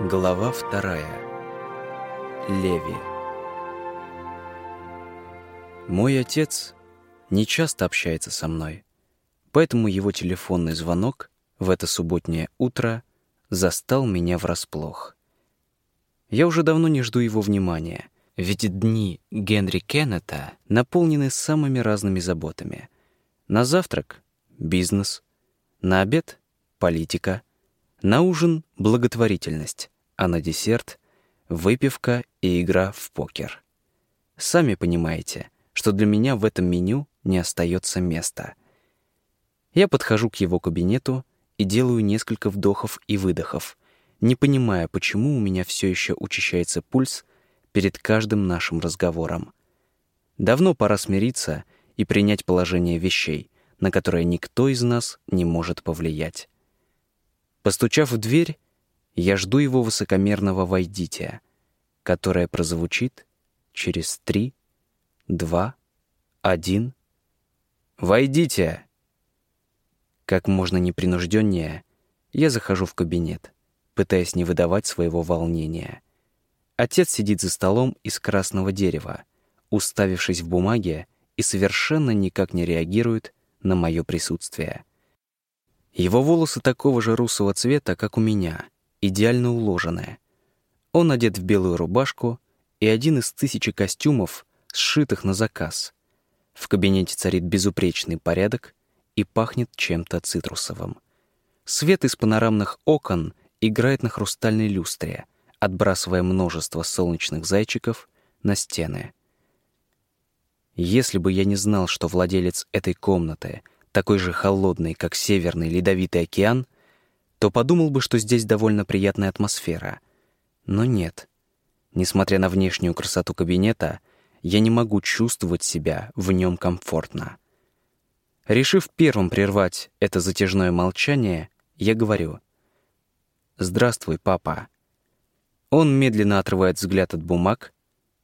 Глава вторая. Леви. Мой отец не часто общается со мной, поэтому его телефонный звонок в это субботнее утро застал меня врасплох. Я уже давно не жду его внимания, ведь дни Генри Кеннета наполнены самыми разными заботами. На завтрак — бизнес, на обед — политика — на ужин — благотворительность, а на десерт — выпивка и игра в покер. Сами понимаете, что для меня в этом меню не остается места. Я подхожу к его кабинету и делаю несколько вдохов и выдохов, не понимая, почему у меня все еще учащается пульс перед каждым нашим разговором. Давно пора смириться и принять положение вещей, на которое никто из нас не может повлиять. Постучав в дверь, я жду его высокомерного «войдите», которое прозвучит через три, два, один. «Войдите!» Как можно непринужденнее, я захожу в кабинет, пытаясь не выдавать своего волнения. Отец сидит за столом из красного дерева, уставившись в бумаге и совершенно никак не реагирует на мое присутствие. Его волосы такого же русого цвета, как у меня, идеально уложенные. Он одет в белую рубашку и один из тысячи костюмов, сшитых на заказ. В кабинете царит безупречный порядок и пахнет чем-то цитрусовым. Свет из панорамных окон играет на хрустальной люстре, отбрасывая множество солнечных зайчиков на стены. Если бы я не знал, что владелец этой комнаты — такой же холодный, как Северный Ледовитый океан, то подумал бы, что здесь довольно приятная атмосфера. Но нет. Несмотря на внешнюю красоту кабинета, я не могу чувствовать себя в нем комфортно. Решив первым прервать это затяжное молчание, я говорю «Здравствуй, папа». Он медленно отрывает взгляд от бумаг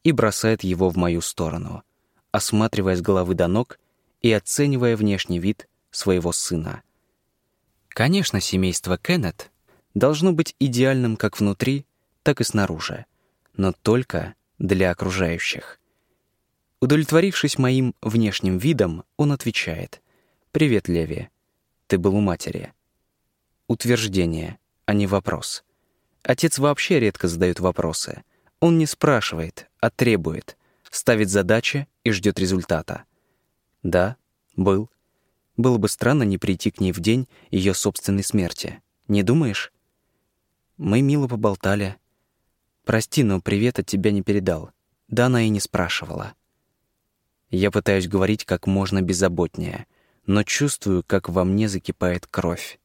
и бросает его в мою сторону, осматривая с головы до ног и оценивая внешний вид своего сына. Конечно, семейство Кеннет должно быть идеальным как внутри, так и снаружи, но только для окружающих. Удовлетворившись моим внешним видом, он отвечает «Привет, Леви. Ты был у матери». Утверждение, а не вопрос. Отец вообще редко задает вопросы. Он не спрашивает, а требует, ставит задачи и ждет результата. Да, был. Было бы странно не прийти к ней в день ее собственной смерти. Не думаешь? Мы мило поболтали. Прости, но привет от тебя не передал. Да она и не спрашивала. Я пытаюсь говорить как можно беззаботнее, но чувствую, как во мне закипает кровь.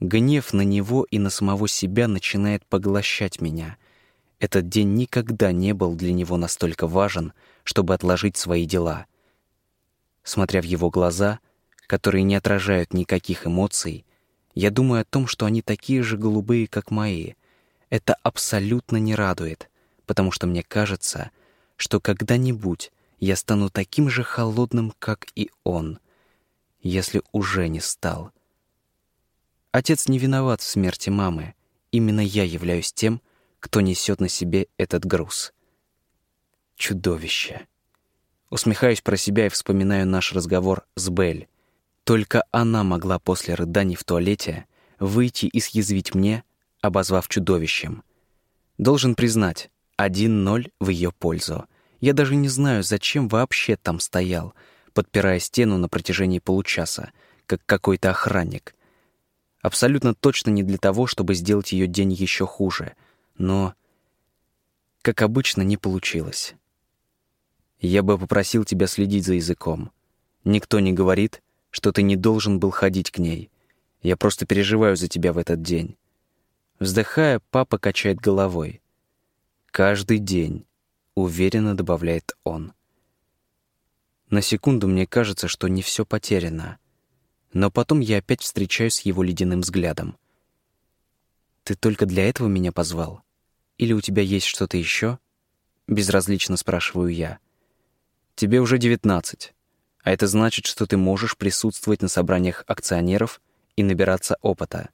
Гнев на него и на самого себя начинает поглощать меня. Этот день никогда не был для него настолько важен, чтобы отложить свои дела — Смотря в его глаза, которые не отражают никаких эмоций, я думаю о том, что они такие же голубые, как мои. Это абсолютно не радует, потому что мне кажется, что когда-нибудь я стану таким же холодным, как и он, если уже не стал. Отец не виноват в смерти мамы. Именно я являюсь тем, кто несет на себе этот груз. Чудовище. Усмехаюсь про себя и вспоминаю наш разговор с Белль. Только она могла после рыданий в туалете выйти и съязвить мне, обозвав чудовищем. Должен признать, 1-0 в ее пользу. Я даже не знаю, зачем вообще там стоял, подпирая стену на протяжении получаса, как какой-то охранник. Абсолютно точно не для того, чтобы сделать ее день еще хуже. Но, как обычно, не получилось. Я бы попросил тебя следить за языком. Никто не говорит, что ты не должен был ходить к ней. Я просто переживаю за тебя в этот день. Вздыхая, папа качает головой. Каждый день, уверенно добавляет он. На секунду мне кажется, что не все потеряно. Но потом я опять встречаюсь с его ледяным взглядом. Ты только для этого меня позвал? Или у тебя есть что-то еще? Безразлично спрашиваю я. Тебе уже 19, а это значит, что ты можешь присутствовать на собраниях акционеров и набираться опыта.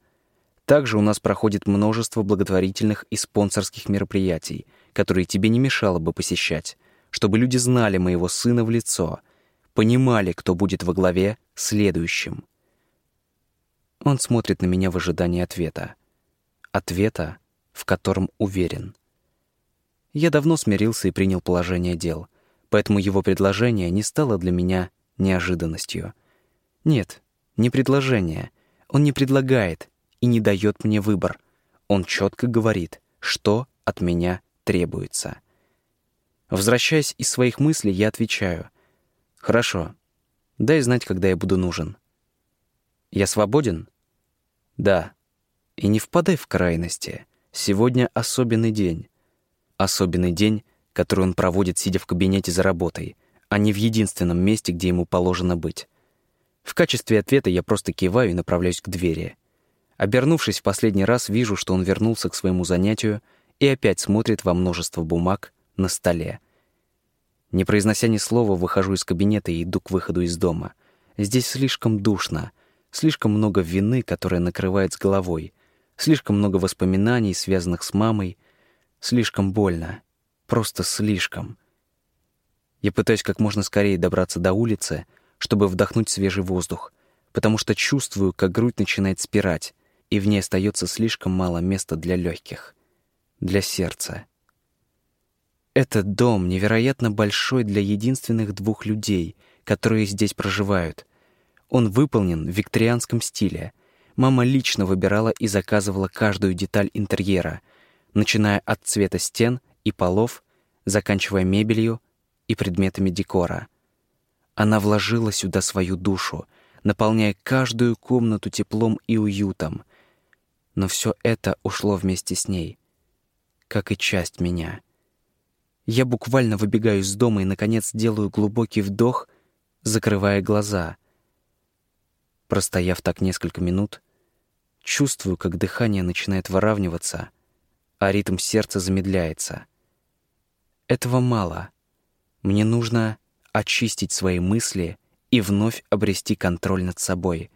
Также у нас проходит множество благотворительных и спонсорских мероприятий, которые тебе не мешало бы посещать, чтобы люди знали моего сына в лицо, понимали, кто будет во главе следующим. Он смотрит на меня в ожидании ответа. Ответа, в котором уверен. Я давно смирился и принял положение дел, поэтому его предложение не стало для меня неожиданностью. Нет, не предложение. Он не предлагает и не дает мне выбор. Он четко говорит, что от меня требуется. Возвращаясь из своих мыслей, я отвечаю. «Хорошо. Дай знать, когда я буду нужен». «Я свободен?» «Да. И не впадай в крайности. Сегодня особенный день. Особенный день, который он проводит, сидя в кабинете за работой, а не в единственном месте, где ему положено быть. В качестве ответа я просто киваю и направляюсь к двери. Обернувшись в последний раз, вижу, что он вернулся к своему занятию и опять смотрит во множество бумаг на столе. Не произнося ни слова, выхожу из кабинета и иду к выходу из дома. Здесь слишком душно, слишком много вины, которая накрывает с головой, слишком много воспоминаний, связанных с мамой, слишком больно, просто слишком. Я пытаюсь как можно скорее добраться до улицы, чтобы вдохнуть свежий воздух, потому что чувствую, как грудь начинает спирать, и в ней остается слишком мало места для легких, для сердца. Этот дом невероятно большой для единственных двух людей, которые здесь проживают. Он выполнен в викторианском стиле. Мама лично выбирала и заказывала каждую деталь интерьера, начиная от цвета стен и полов, заканчивая мебелью и предметами декора. Она вложила сюда свою душу, наполняя каждую комнату теплом и уютом. Но все это ушло вместе с ней, как и часть меня — я буквально выбегаю из дома и, наконец, делаю глубокий вдох, закрывая глаза. Простояв так несколько минут, чувствую, как дыхание начинает выравниваться, а ритм сердца замедляется. Этого мало. Мне нужно очистить свои мысли и вновь обрести контроль над собой.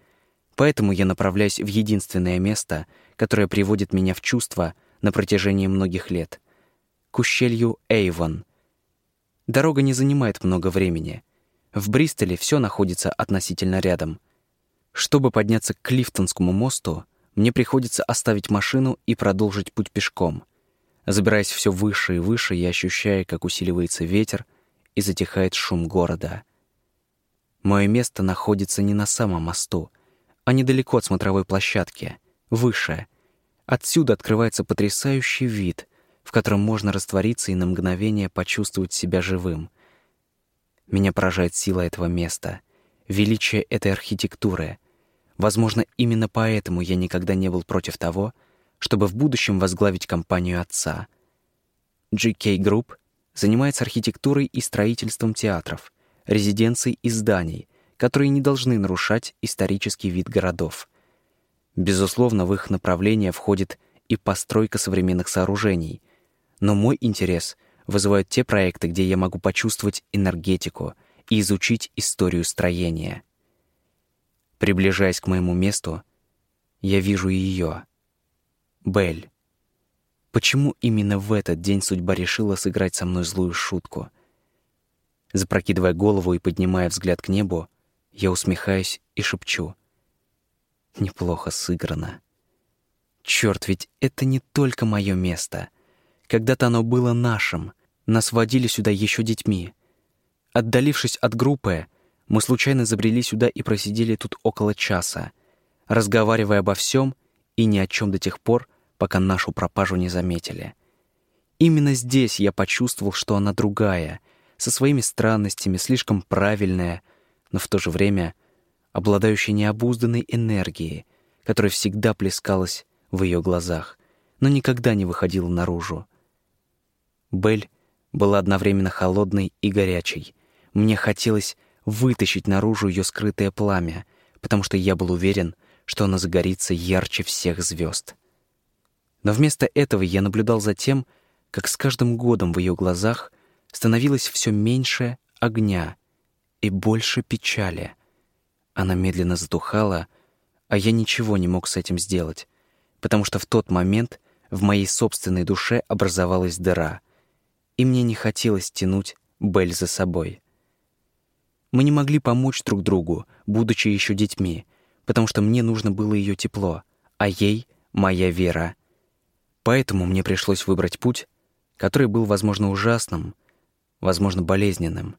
Поэтому я направляюсь в единственное место, которое приводит меня в чувство на протяжении многих лет — к ущелью Эйвон. Дорога не занимает много времени. В Бристоле все находится относительно рядом. Чтобы подняться к Клифтонскому мосту, мне приходится оставить машину и продолжить путь пешком. Забираясь все выше и выше, я ощущаю, как усиливается ветер и затихает шум города. Мое место находится не на самом мосту, а недалеко от смотровой площадки, выше. Отсюда открывается потрясающий вид — в котором можно раствориться и на мгновение почувствовать себя живым. Меня поражает сила этого места, величие этой архитектуры. Возможно, именно поэтому я никогда не был против того, чтобы в будущем возглавить компанию отца. GK Group занимается архитектурой и строительством театров, резиденций и зданий, которые не должны нарушать исторический вид городов. Безусловно, в их направление входит и постройка современных сооружений, но мой интерес вызывают те проекты, где я могу почувствовать энергетику и изучить историю строения. Приближаясь к моему месту, я вижу ее. Бель. Почему именно в этот день судьба решила сыграть со мной злую шутку? Запрокидывая голову и поднимая взгляд к небу, я усмехаюсь и шепчу. Неплохо сыграно. Черт, ведь это не только мое место — когда-то оно было нашим. Нас водили сюда еще детьми. Отдалившись от группы, мы случайно забрели сюда и просидели тут около часа, разговаривая обо всем и ни о чем до тех пор, пока нашу пропажу не заметили. Именно здесь я почувствовал, что она другая, со своими странностями, слишком правильная, но в то же время обладающая необузданной энергией, которая всегда плескалась в ее глазах, но никогда не выходила наружу. Бель была одновременно холодной и горячей. Мне хотелось вытащить наружу ее скрытое пламя, потому что я был уверен, что оно загорится ярче всех звезд. Но вместо этого я наблюдал за тем, как с каждым годом в ее глазах становилось все меньше огня и больше печали. Она медленно затухала, а я ничего не мог с этим сделать. потому что в тот момент в моей собственной душе образовалась дыра, и мне не хотелось тянуть Бель за собой. Мы не могли помочь друг другу, будучи еще детьми, потому что мне нужно было ее тепло, а ей — моя вера. Поэтому мне пришлось выбрать путь, который был, возможно, ужасным, возможно, болезненным.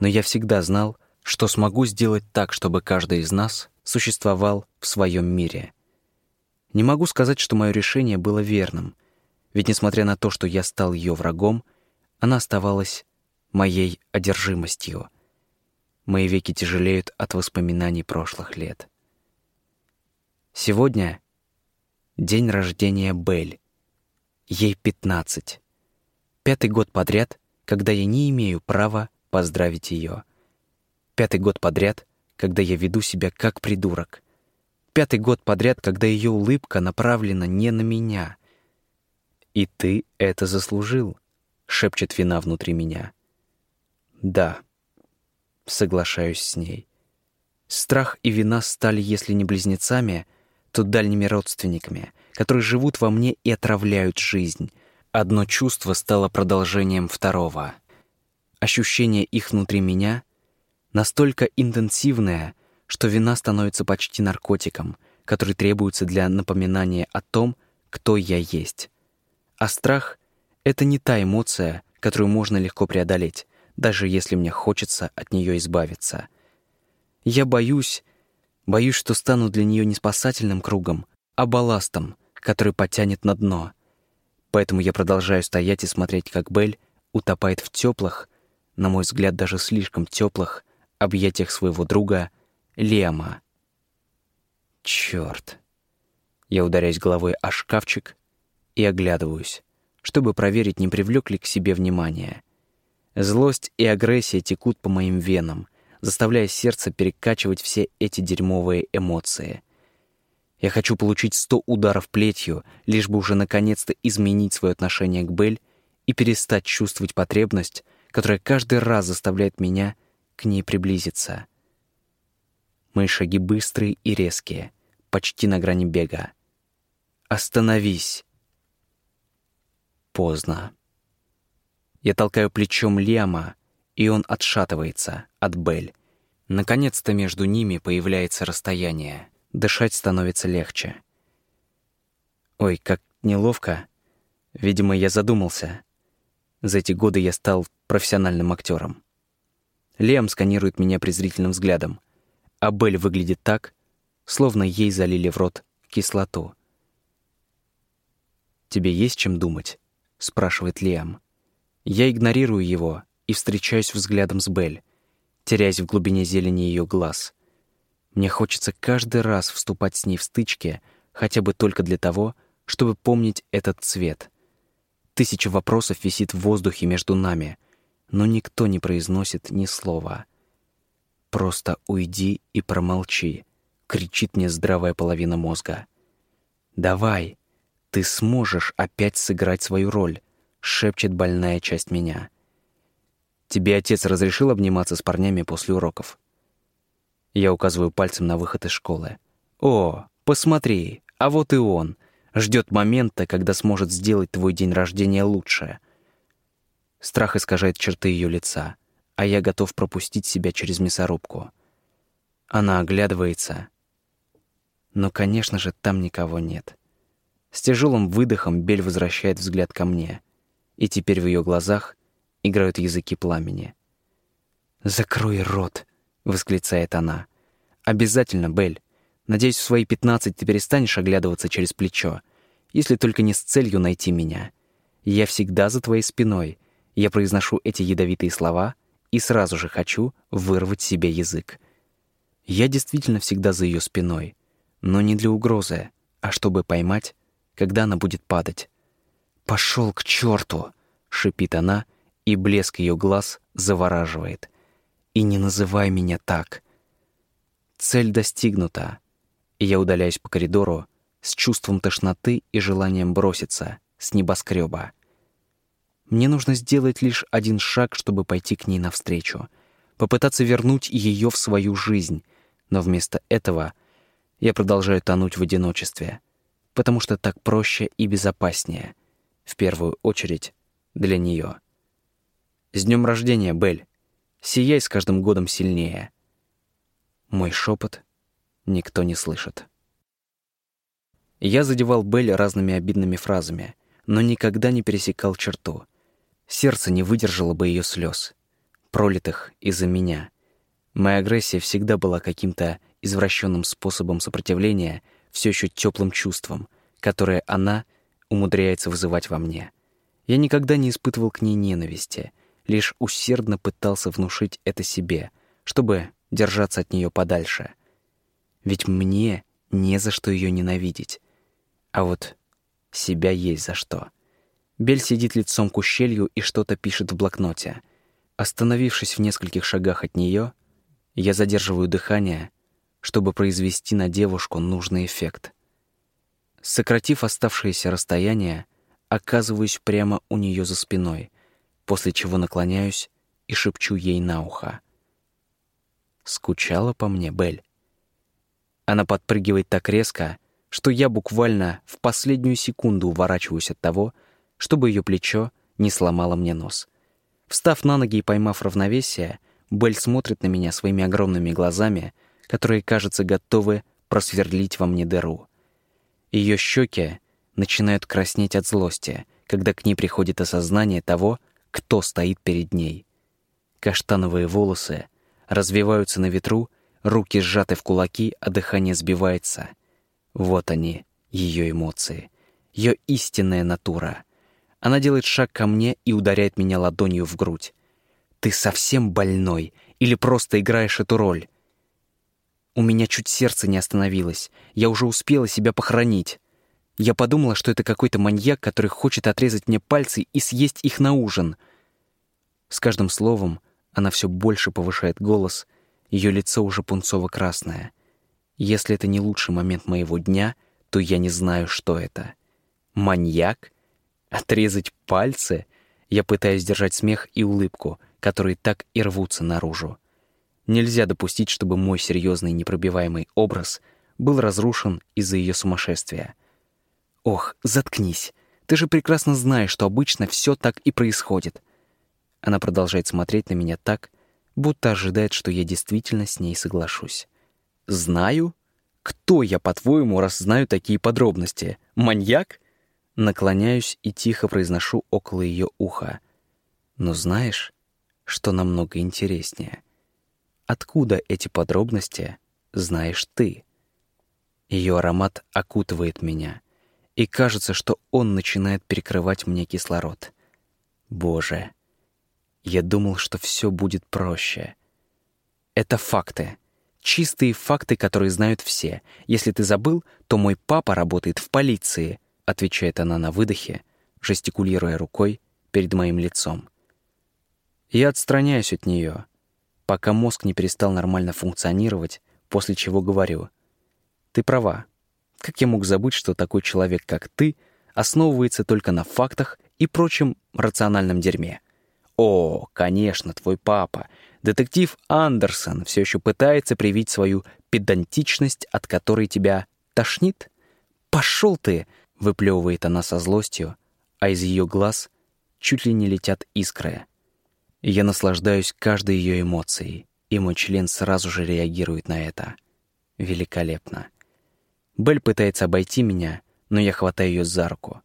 Но я всегда знал, что смогу сделать так, чтобы каждый из нас существовал в своем мире. Не могу сказать, что мое решение было верным, ведь, несмотря на то, что я стал ее врагом, она оставалась моей одержимостью. Мои веки тяжелеют от воспоминаний прошлых лет. Сегодня день рождения Бель. Ей 15. Пятый год подряд, когда я не имею права поздравить ее. Пятый год подряд, когда я веду себя как придурок. Пятый год подряд, когда ее улыбка направлена не на меня. «И ты это заслужил», — шепчет вина внутри меня. «Да», — соглашаюсь с ней. Страх и вина стали, если не близнецами, то дальними родственниками, которые живут во мне и отравляют жизнь — Одно чувство стало продолжением второго. Ощущение их внутри меня настолько интенсивное, что вина становится почти наркотиком, который требуется для напоминания о том, кто я есть. А страх — это не та эмоция, которую можно легко преодолеть, даже если мне хочется от нее избавиться. Я боюсь, боюсь, что стану для нее не спасательным кругом, а балластом, который потянет на дно — Поэтому я продолжаю стоять и смотреть, как Бель утопает в теплых, на мой взгляд, даже слишком теплых, объятиях своего друга Лема. Черт! Я ударяюсь головой о шкафчик и оглядываюсь, чтобы проверить, не привлек ли к себе внимание. Злость и агрессия текут по моим венам, заставляя сердце перекачивать все эти дерьмовые эмоции — я хочу получить сто ударов плетью, лишь бы уже наконец-то изменить свое отношение к Бель и перестать чувствовать потребность, которая каждый раз заставляет меня к ней приблизиться. Мои шаги быстрые и резкие, почти на грани бега. «Остановись!» Поздно. Я толкаю плечом Лиама, и он отшатывается от Бель. Наконец-то между ними появляется расстояние. Дышать становится легче. Ой, как неловко. Видимо, я задумался. За эти годы я стал профессиональным актером. Лем сканирует меня презрительным взглядом, а Белль выглядит так, словно ей залили в рот кислоту. «Тебе есть чем думать?» — спрашивает Лиам. Я игнорирую его и встречаюсь взглядом с Белль, теряясь в глубине зелени ее глаз — мне хочется каждый раз вступать с ней в стычки, хотя бы только для того, чтобы помнить этот цвет. Тысяча вопросов висит в воздухе между нами, но никто не произносит ни слова. «Просто уйди и промолчи», — кричит мне здравая половина мозга. «Давай, ты сможешь опять сыграть свою роль», — шепчет больная часть меня. «Тебе отец разрешил обниматься с парнями после уроков?» Я указываю пальцем на выход из школы. «О, посмотри, а вот и он. Ждет момента, когда сможет сделать твой день рождения лучше». Страх искажает черты ее лица, а я готов пропустить себя через мясорубку. Она оглядывается. Но, конечно же, там никого нет. С тяжелым выдохом Бель возвращает взгляд ко мне, и теперь в ее глазах играют языки пламени. «Закрой рот!» — восклицает она. «Обязательно, Белль. Надеюсь, в свои пятнадцать ты перестанешь оглядываться через плечо, если только не с целью найти меня. Я всегда за твоей спиной. Я произношу эти ядовитые слова и сразу же хочу вырвать себе язык. Я действительно всегда за ее спиной, но не для угрозы, а чтобы поймать, когда она будет падать. Пошел к черту! шипит она, и блеск ее глаз завораживает. И не называй меня так. Цель достигнута, и я удаляюсь по коридору с чувством тошноты и желанием броситься с небоскреба. Мне нужно сделать лишь один шаг, чтобы пойти к ней навстречу, попытаться вернуть ее в свою жизнь, но вместо этого я продолжаю тонуть в одиночестве, потому что так проще и безопаснее. В первую очередь для нее. «С днем рождения, Бель! Сияй с каждым годом сильнее!» Мой шепот никто не слышит. Я задевал Бель разными обидными фразами, но никогда не пересекал черту. Сердце не выдержало бы ее слез, пролитых из-за меня. Моя агрессия всегда была каким-то извращенным способом сопротивления все еще теплым чувством, которое она умудряется вызывать во мне. Я никогда не испытывал к ней ненависти, лишь усердно пытался внушить это себе, чтобы держаться от нее подальше. Ведь мне не за что ее ненавидеть. А вот себя есть за что. Бель сидит лицом к ущелью и что-то пишет в блокноте. Остановившись в нескольких шагах от нее, я задерживаю дыхание, чтобы произвести на девушку нужный эффект. Сократив оставшееся расстояние, оказываюсь прямо у нее за спиной, после чего наклоняюсь и шепчу ей на ухо. «Скучала по мне, Бель?» Она подпрыгивает так резко, что я буквально в последнюю секунду уворачиваюсь от того, чтобы ее плечо не сломало мне нос. Встав на ноги и поймав равновесие, Бель смотрит на меня своими огромными глазами, которые, кажется, готовы просверлить во мне дыру. Ее щеки начинают краснеть от злости, когда к ней приходит осознание того, кто стоит перед ней. Каштановые волосы развиваются на ветру, руки сжаты в кулаки, а дыхание сбивается — вот они, ее эмоции, ее истинная натура. Она делает шаг ко мне и ударяет меня ладонью в грудь. «Ты совсем больной или просто играешь эту роль?» У меня чуть сердце не остановилось. Я уже успела себя похоронить. Я подумала, что это какой-то маньяк, который хочет отрезать мне пальцы и съесть их на ужин. С каждым словом она все больше повышает голос, ее лицо уже пунцово-красное — если это не лучший момент моего дня, то я не знаю, что это. Маньяк? Отрезать пальцы? Я пытаюсь держать смех и улыбку, которые так и рвутся наружу. Нельзя допустить, чтобы мой серьезный непробиваемый образ был разрушен из-за ее сумасшествия. Ох, заткнись. Ты же прекрасно знаешь, что обычно все так и происходит. Она продолжает смотреть на меня так, будто ожидает, что я действительно с ней соглашусь. «Знаю? Кто я, по-твоему, раз знаю такие подробности? Маньяк?» Наклоняюсь и тихо произношу около ее уха. «Но знаешь, что намного интереснее? Откуда эти подробности знаешь ты?» Ее аромат окутывает меня, и кажется, что он начинает перекрывать мне кислород. Боже, я думал, что все будет проще. Это факты. Чистые факты, которые знают все. Если ты забыл, то мой папа работает в полиции, отвечает она на выдохе, жестикулируя рукой перед моим лицом. Я отстраняюсь от нее, пока мозг не перестал нормально функционировать, после чего говорю: "Ты права. Как я мог забыть, что такой человек, как ты, основывается только на фактах и прочем рациональном дерьме? О, конечно, твой папа. Детектив Андерсон все еще пытается привить свою педантичность, от которой тебя тошнит? «Пошел ты!» — выплевывает она со злостью, а из ее глаз чуть ли не летят искры. Я наслаждаюсь каждой ее эмоцией, и мой член сразу же реагирует на это. Великолепно. Белль пытается обойти меня, но я хватаю ее за руку.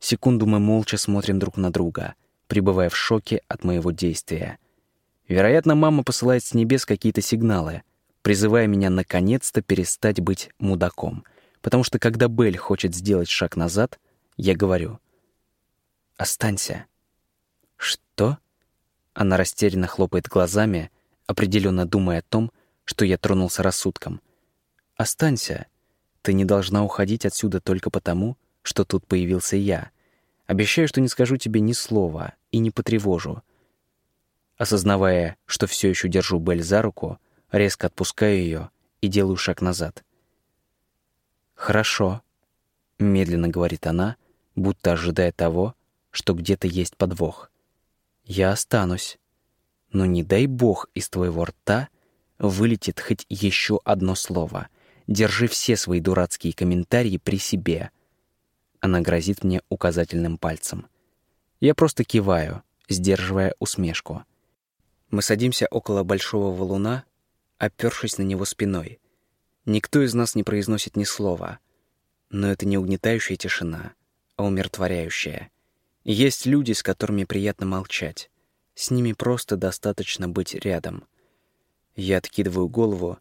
Секунду мы молча смотрим друг на друга, пребывая в шоке от моего действия — Вероятно, мама посылает с небес какие-то сигналы, призывая меня наконец-то перестать быть мудаком. Потому что когда Белль хочет сделать шаг назад, я говорю «Останься». «Что?» Она растерянно хлопает глазами, определенно думая о том, что я тронулся рассудком. «Останься. Ты не должна уходить отсюда только потому, что тут появился я. Обещаю, что не скажу тебе ни слова и не потревожу. Осознавая, что все еще держу Бель за руку, резко отпускаю ее и делаю шаг назад. «Хорошо», — медленно говорит она, будто ожидая того, что где-то есть подвох. «Я останусь. Но не дай бог из твоего рта вылетит хоть еще одно слово. Держи все свои дурацкие комментарии при себе. Она грозит мне указательным пальцем. Я просто киваю, сдерживая усмешку. Мы садимся около большого валуна, опершись на него спиной. Никто из нас не произносит ни слова. Но это не угнетающая тишина, а умиротворяющая. Есть люди, с которыми приятно молчать. С ними просто достаточно быть рядом. Я откидываю голову,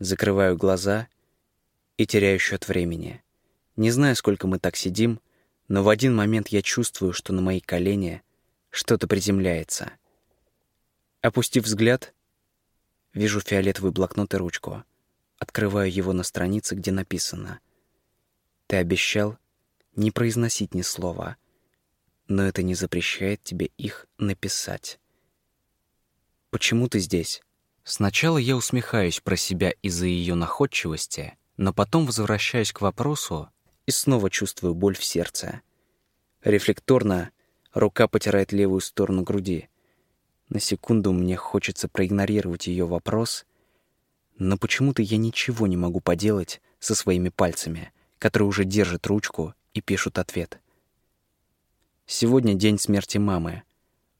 закрываю глаза и теряю счет времени. Не знаю, сколько мы так сидим, но в один момент я чувствую, что на мои колени что-то приземляется. Опустив взгляд, вижу фиолетовый блокнот и ручку. Открываю его на странице, где написано «Ты обещал не произносить ни слова, но это не запрещает тебе их написать». «Почему ты здесь?» Сначала я усмехаюсь про себя из-за ее находчивости, но потом возвращаюсь к вопросу и снова чувствую боль в сердце. Рефлекторно рука потирает левую сторону груди. На секунду мне хочется проигнорировать ее вопрос, но почему-то я ничего не могу поделать со своими пальцами, которые уже держат ручку и пишут ответ. Сегодня день смерти мамы,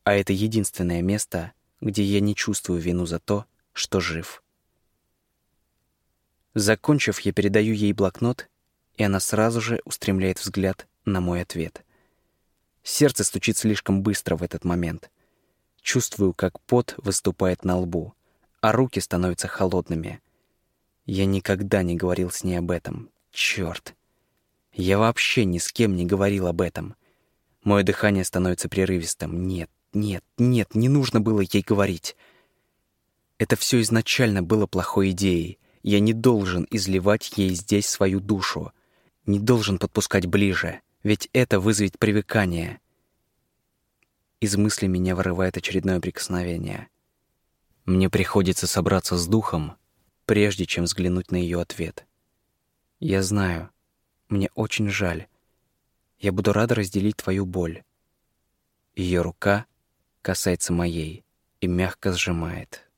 а это единственное место, где я не чувствую вину за то, что жив. Закончив, я передаю ей блокнот, и она сразу же устремляет взгляд на мой ответ. Сердце стучит слишком быстро в этот момент — Чувствую, как пот выступает на лбу, а руки становятся холодными. Я никогда не говорил с ней об этом. Чёрт. Я вообще ни с кем не говорил об этом. Мое дыхание становится прерывистым. Нет, нет, нет, не нужно было ей говорить. Это все изначально было плохой идеей. Я не должен изливать ей здесь свою душу. Не должен подпускать ближе, ведь это вызовет привыкание. Из мысли меня вырывает очередное прикосновение. Мне приходится собраться с духом, прежде чем взглянуть на ее ответ. Я знаю, мне очень жаль. Я буду рада разделить твою боль. Ее рука касается моей и мягко сжимает.